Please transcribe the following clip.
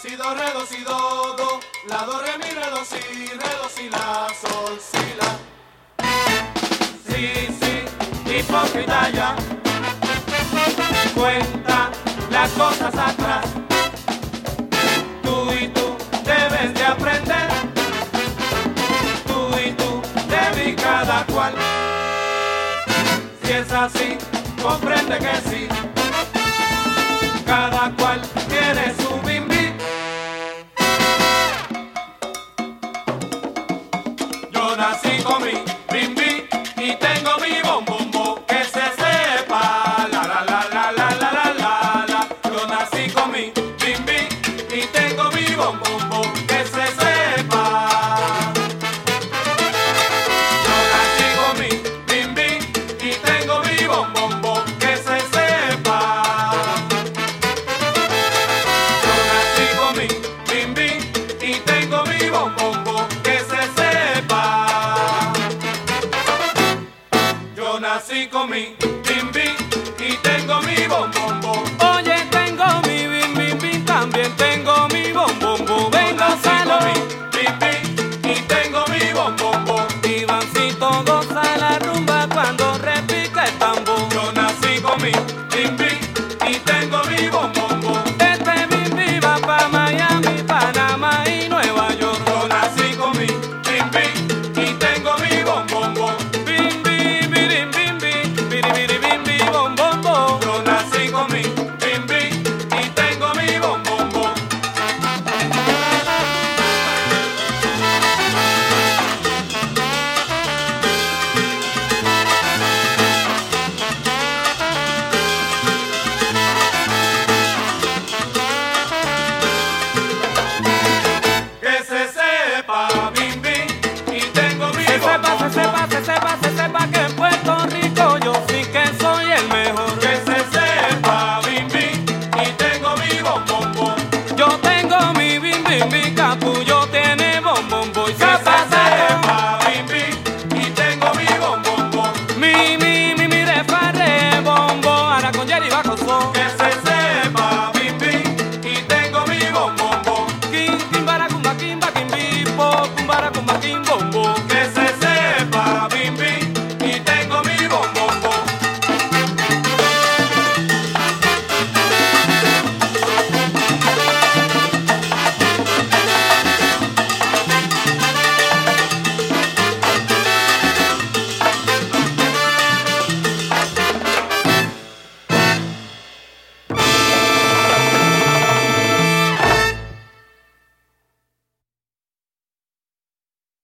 si do re do. Si do do la do re mi re do si. Re do si la sol si la. Sí sí hipócrita ya. Cuenta las cosas atrás. Tú y tú debes de aprender. Tú y tú de cada cual. Si es así comprende que sí. Cada cual tiene mi bim bim y tengo mi bom bom.